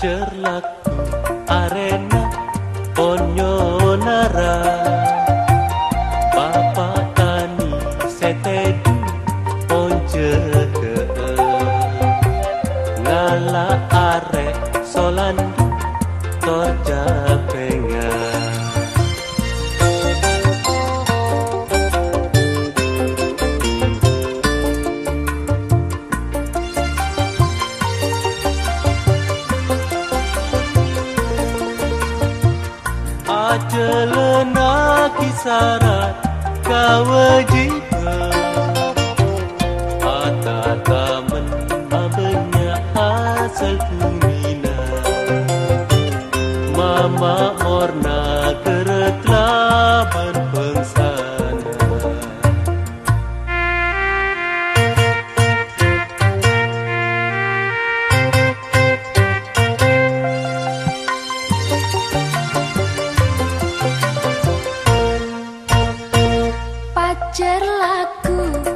cerlaku arena onyo nara Papa tani setedu onje ngala arek solandu torja pengen terlena kisaran kewajiban Ata tak menambahnya asal kumina Mama Pacar laku.